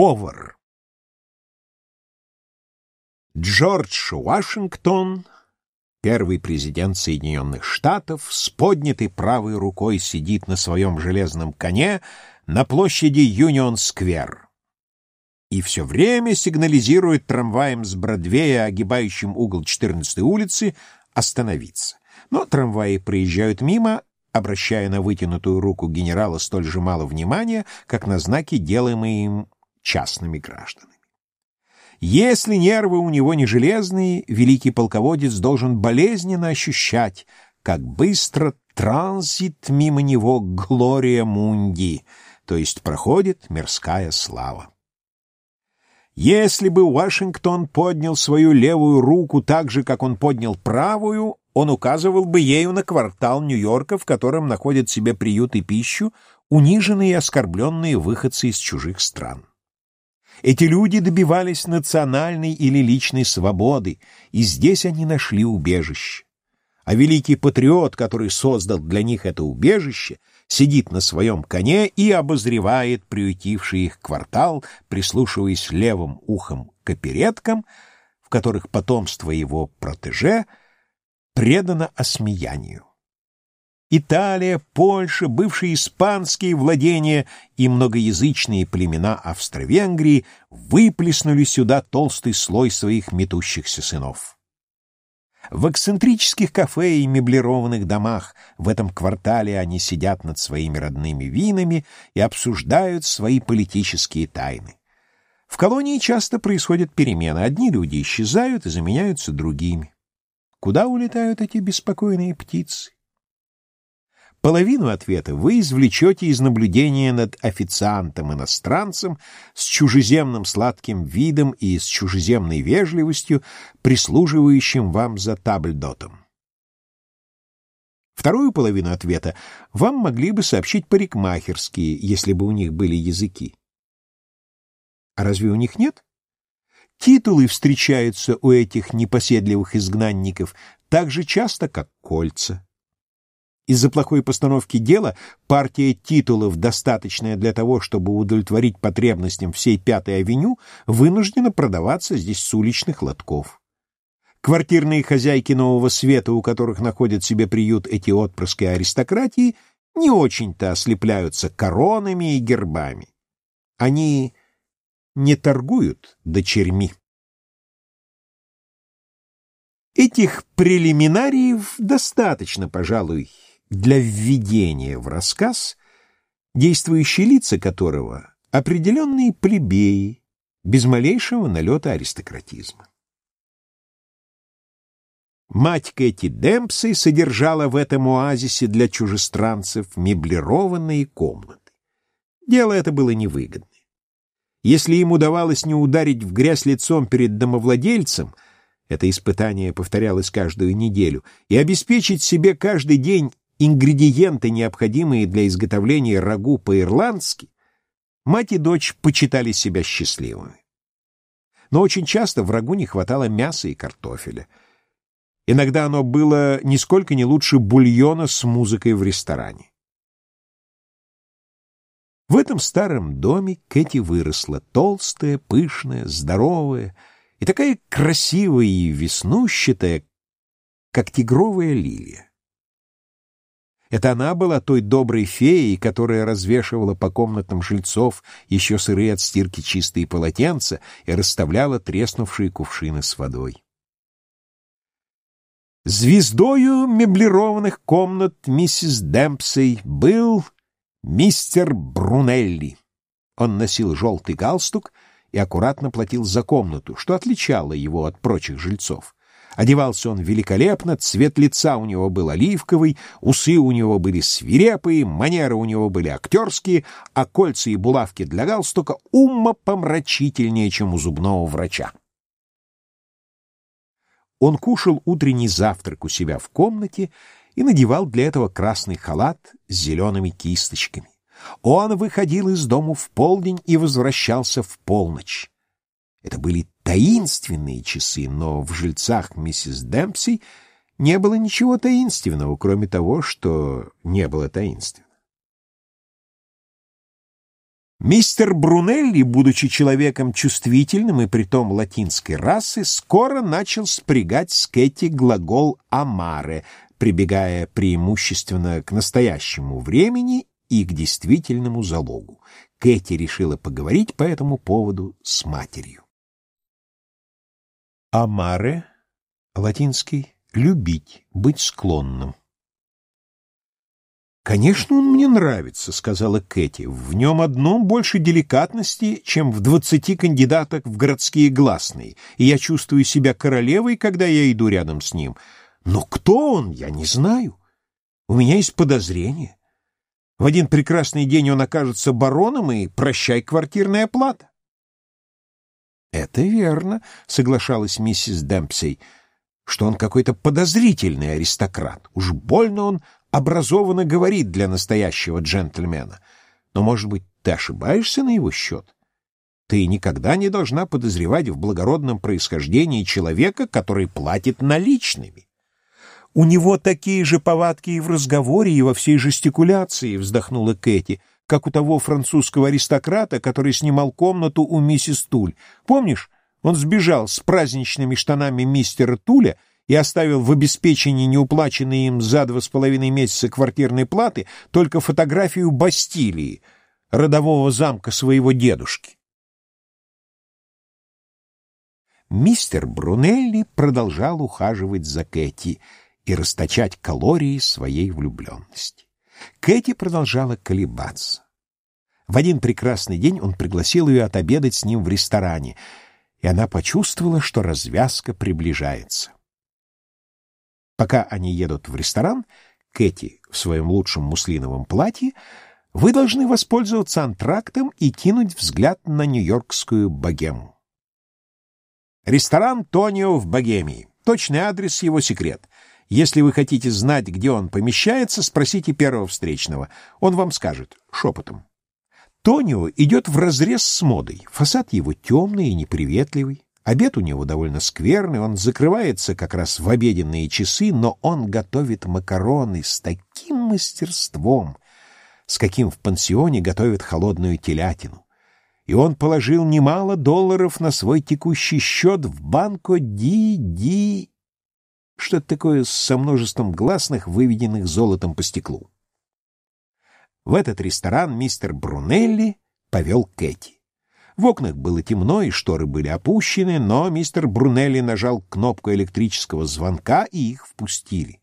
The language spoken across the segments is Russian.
Повар Джордж Вашингтон, первый президент Соединенных Штатов, с поднятой правой рукой сидит на своем железном коне на площади Юнион-сквер и все время сигнализирует трамваем с Бродвея, огибающим угол 14-й улицы, остановиться. Но трамваи проезжают мимо, обращая на вытянутую руку генерала столь же мало внимания, как на знаки, делаемые им частными гражданами. Если нервы у него не железные, великий полководец должен болезненно ощущать, как быстро транзит мимо него глория мунди, то есть проходит мирская слава. Если бы Вашингтон поднял свою левую руку так же, как он поднял правую, он указывал бы ею на квартал Нью-Йорка, в котором находят себе приют и пищу униженные и оскорбленные выходцы из чужих стран. Эти люди добивались национальной или личной свободы, и здесь они нашли убежище. А великий патриот, который создал для них это убежище, сидит на своем коне и обозревает приютивший их квартал, прислушиваясь левым ухом к опереткам, в которых потомство его протеже предано осмеянию. Италия, Польша, бывшие испанские владения и многоязычные племена Австро-Венгрии выплеснули сюда толстый слой своих метущихся сынов. В эксцентрических кафе и меблированных домах в этом квартале они сидят над своими родными винами и обсуждают свои политические тайны. В колонии часто происходят перемены. Одни люди исчезают и заменяются другими. Куда улетают эти беспокойные птицы? Половину ответа вы извлечете из наблюдения над официантом-иностранцем с чужеземным сладким видом и с чужеземной вежливостью, прислуживающим вам за табльдотом. Вторую половину ответа вам могли бы сообщить парикмахерские, если бы у них были языки. А разве у них нет? Титулы встречаются у этих непоседливых изгнанников так же часто, как кольца. Из-за плохой постановки дела партия титулов, достаточная для того, чтобы удовлетворить потребностям всей Пятой авеню, вынуждена продаваться здесь с уличных лотков. Квартирные хозяйки Нового Света, у которых находят себе приют эти отпрыски аристократии, не очень-то ослепляются коронами и гербами. Они не торгуют дочерьми. Этих прелиминариев достаточно, пожалуй, для введения в рассказ, действующие лица которого — определенные плебеи, без малейшего налета аристократизма. Мать Кэти Демпси содержала в этом оазисе для чужестранцев меблированные комнаты. Дело это было невыгодное. Если им удавалось не ударить в грязь лицом перед домовладельцем, это испытание повторялось каждую неделю, и обеспечить себе каждый день ингредиенты, необходимые для изготовления рагу по-ирландски, мать и дочь почитали себя счастливыми. Но очень часто в рагу не хватало мяса и картофеля. Иногда оно было нисколько не лучше бульона с музыкой в ресторане. В этом старом доме Кэти выросла, толстая, пышная, здоровая и такая красивая и веснущатая, как тигровая лилия. Это она была той доброй феей, которая развешивала по комнатам жильцов еще сырые от стирки чистые полотенца и расставляла треснувшие кувшины с водой. Звездою меблированных комнат миссис Демпсей был мистер Брунелли. Он носил желтый галстук и аккуратно платил за комнату, что отличало его от прочих жильцов. Одевался он великолепно, цвет лица у него был оливковый, усы у него были свирепые, манеры у него были актерские, а кольца и булавки для галстука умопомрачительнее, чем у зубного врача. Он кушал утренний завтрак у себя в комнате и надевал для этого красный халат с зелеными кисточками. Он выходил из дому в полдень и возвращался в полночь. Это были таинственные часы, но в жильцах миссис Демпси не было ничего таинственного, кроме того, что не было таинственно. Мистер Брунелли, будучи человеком чувствительным и притом латинской расы, скоро начал спрягать с Кэти глагол «амаре», прибегая преимущественно к настоящему времени и к действительному залогу. Кэти решила поговорить по этому поводу с матерью. «Амаре» — латинский «любить», «быть склонным». «Конечно, он мне нравится», — сказала Кэти. «В нем одном больше деликатности, чем в двадцати кандидатах в городские гласные, и я чувствую себя королевой, когда я иду рядом с ним. Но кто он, я не знаю. У меня есть подозрение. В один прекрасный день он окажется бароном, и прощай квартирная плата». «Это верно», — соглашалась миссис Демпсей, — «что он какой-то подозрительный аристократ. Уж больно он образованно говорит для настоящего джентльмена. Но, может быть, ты ошибаешься на его счет? Ты никогда не должна подозревать в благородном происхождении человека, который платит наличными. У него такие же повадки и в разговоре, и во всей жестикуляции, вздохнула Кэти, как у того французского аристократа, который снимал комнату у миссис Туль. Помнишь, он сбежал с праздничными штанами мистера Туля и оставил в обеспечении неуплаченной им за два с половиной месяца квартирной платы только фотографию Бастилии, родового замка своего дедушки. Мистер Брунелли продолжал ухаживать за Кэти и расточать калории своей влюбленности. Кэти продолжала колебаться. В один прекрасный день он пригласил ее отобедать с ним в ресторане, и она почувствовала, что развязка приближается. Пока они едут в ресторан, Кэти в своем лучшем муслиновом платье, вы должны воспользоваться антрактом и кинуть взгляд на нью-йоркскую богему. Ресторан «Тонио» в Богемии. Точный адрес, его секрет. Если вы хотите знать, где он помещается, спросите первого встречного. Он вам скажет шепотом. Тонио идет вразрез с модой. Фасад его темный и неприветливый. Обед у него довольно скверный, он закрывается как раз в обеденные часы, но он готовит макароны с таким мастерством, с каким в пансионе готовят холодную телятину. И он положил немало долларов на свой текущий счет в банко Ди-Ди... Что-то такое со множеством гласных, выведенных золотом по стеклу. В этот ресторан мистер Брунелли повел Кэти. В окнах было темно, и шторы были опущены, но мистер Брунелли нажал кнопку электрического звонка, и их впустили.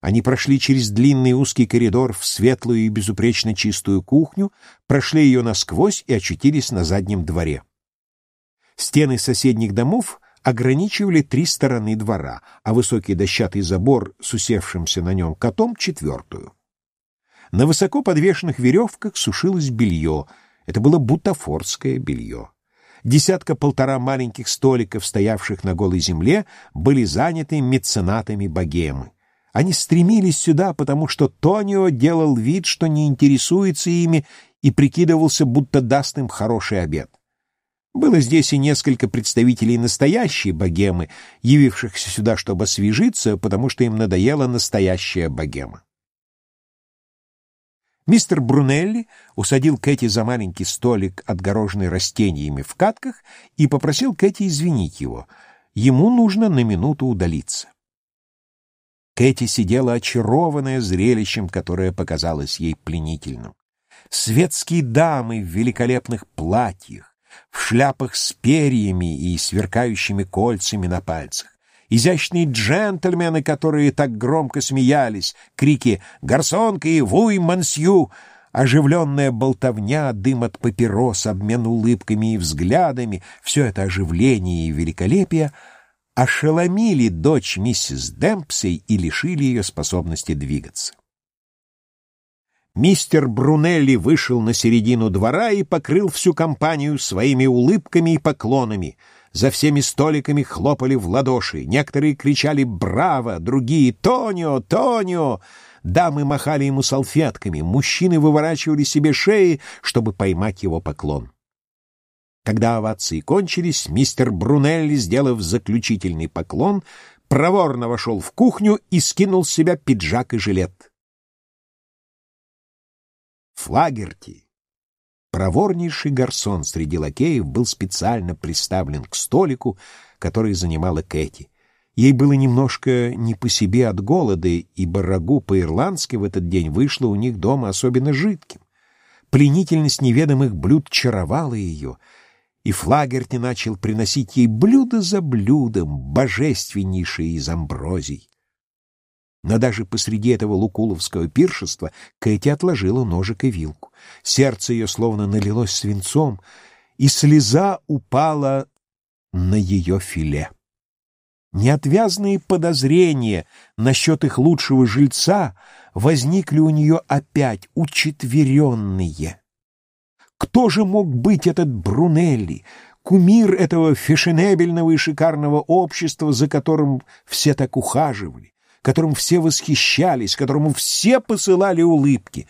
Они прошли через длинный узкий коридор в светлую и безупречно чистую кухню, прошли ее насквозь и очутились на заднем дворе. Стены соседних домов ограничивали три стороны двора, а высокий дощатый забор с усевшимся на нем котом — четвертую. На высоко подвешенных веревках сушилось белье — это было бутафорское белье. Десятка-полтора маленьких столиков, стоявших на голой земле, были заняты меценатами богемы. Они стремились сюда, потому что Тонио делал вид, что не интересуется ими, и прикидывался, будто даст им хороший обед. Было здесь и несколько представителей настоящей богемы, явившихся сюда, чтобы освежиться, потому что им надоела настоящая богема. Мистер Брунелли усадил Кэти за маленький столик, отгороженный растениями в катках, и попросил Кэти извинить его. Ему нужно на минуту удалиться. Кэти сидела очарованная зрелищем, которое показалось ей пленительным. Светские дамы в великолепных платьях, в шляпах с перьями и сверкающими кольцами на пальцах изящные джентльмены, которые так громко смеялись, крики «Гарсонка и вуй мансью!» оживленная болтовня, дым от папирос, обмен улыбками и взглядами, все это оживление и великолепие ошеломили дочь миссис Демпсей и лишили ее способности двигаться. Мистер Брунелли вышел на середину двора и покрыл всю компанию своими улыбками и поклонами — за всеми столиками хлопали в ладоши. Некоторые кричали «Браво!», другие «Тонио! Тонио!». Дамы махали ему салфетками, мужчины выворачивали себе шеи, чтобы поймать его поклон. Когда овации кончились, мистер Брунелли, сделав заключительный поклон, проворно вошел в кухню и скинул с себя пиджак и жилет. Флагерти Проворнейший гарсон среди лакеев был специально приставлен к столику, который занимала Кэти. Ей было немножко не по себе от голода, ибо рагу по-ирландски в этот день вышло у них дома особенно жидким. Пленительность неведомых блюд чаровала ее, и Флагерти начал приносить ей блюдо за блюдом, божественнейшие из амброзий. Но даже посреди этого лукуловского пиршества Кэти отложила ножик и вилку. Сердце ее словно налилось свинцом, и слеза упала на ее филе. Неотвязные подозрения насчет их лучшего жильца возникли у нее опять, учетверенные. Кто же мог быть этот Брунелли, кумир этого фешенебельного и шикарного общества, за которым все так ухаживали? Которым все восхищались, которому все посылали улыбки.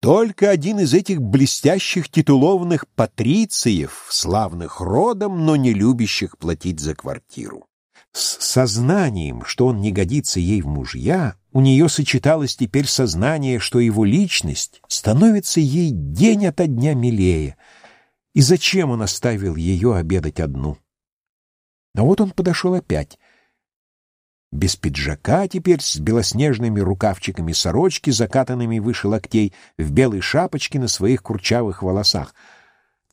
Только один из этих блестящих титулованных патрициев, славных родом, но не любящих платить за квартиру. С сознанием, что он не годится ей в мужья, у нее сочеталось теперь сознание, что его личность становится ей день ото дня милее. И зачем он оставил ее обедать одну? Но вот он подошел опять — без пиджака теперь, с белоснежными рукавчиками сорочки, закатанными выше локтей, в белой шапочке на своих курчавых волосах.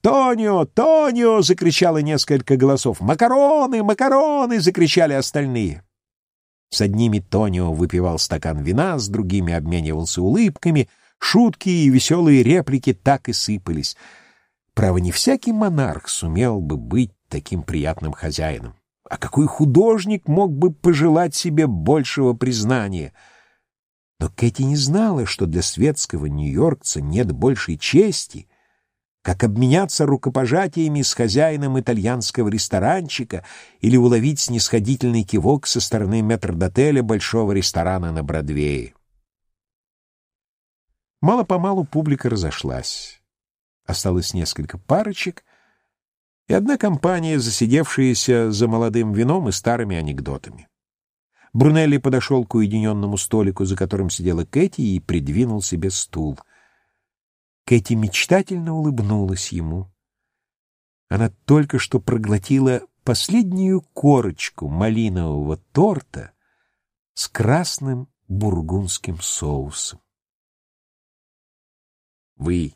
«Тонио! Тонио!» — закричало несколько голосов. «Макароны! Макароны!» — закричали остальные. С одними Тонио выпивал стакан вина, с другими обменивался улыбками. Шутки и веселые реплики так и сыпались. Право, не всякий монарх сумел бы быть таким приятным хозяином. А какой художник мог бы пожелать себе большего признания? Но Кэти не знала, что для светского нью-йоркца нет большей чести, как обменяться рукопожатиями с хозяином итальянского ресторанчика или уловить снисходительный кивок со стороны метрдотеля большого ресторана на Бродвее. Мало-помалу публика разошлась. Осталось несколько парочек — и одна компания, засидевшаяся за молодым вином и старыми анекдотами. Брунелли подошел к уединенному столику, за которым сидела Кэти, и придвинул себе стул. Кэти мечтательно улыбнулась ему. Она только что проглотила последнюю корочку малинового торта с красным бургундским соусом. «Вы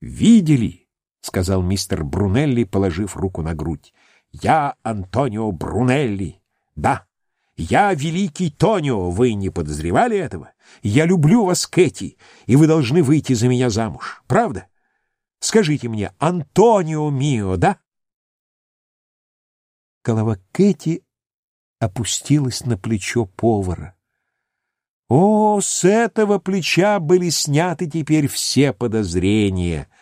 видели?» — сказал мистер Брунелли, положив руку на грудь. «Я Антонио Брунелли. Да, я великий Тонио. Вы не подозревали этого? Я люблю вас, Кэти, и вы должны выйти за меня замуж. Правда? Скажите мне, Антонио Мио, да?» Голова Кэти опустилась на плечо повара. О, с этого плеча были сняты теперь все подозрения —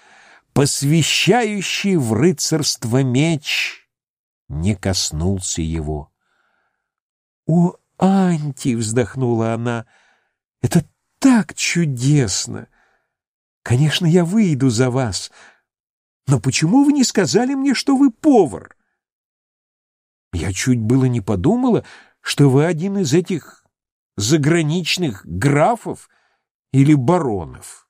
посвящающий в рыцарство меч, не коснулся его. «О, Анти!» — вздохнула она. «Это так чудесно! Конечно, я выйду за вас, но почему вы не сказали мне, что вы повар? Я чуть было не подумала, что вы один из этих заграничных графов или баронов».